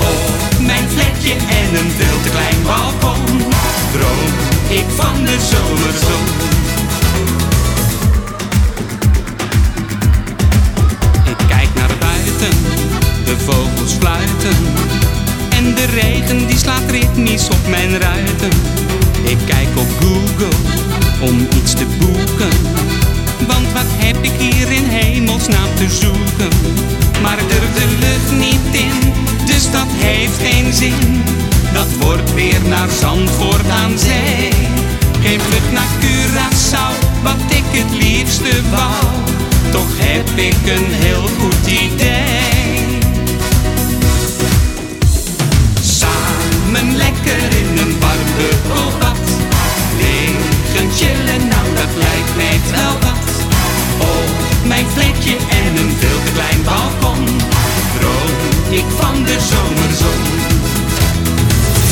Oh mijn vlekje en een veel te klein balkon droom ik van de zomerzon. Ik kijk naar buiten, de vogels fluiten en de regen die slaat ritmisch op mijn ruiten. Ik kijk op Google om iets te boeken, want wat heb ik dat wordt weer naar Zandvoort aan zee. Geen vlucht naar Curaçao, wat ik het liefste wou. Toch heb ik een heel goed idee. Samen lekker in een warme bad. Liggen chillen, nou dat lijkt mij wel wat. Op mijn vlekje en een veel te klein balkon. Droom ik van de zomerzon.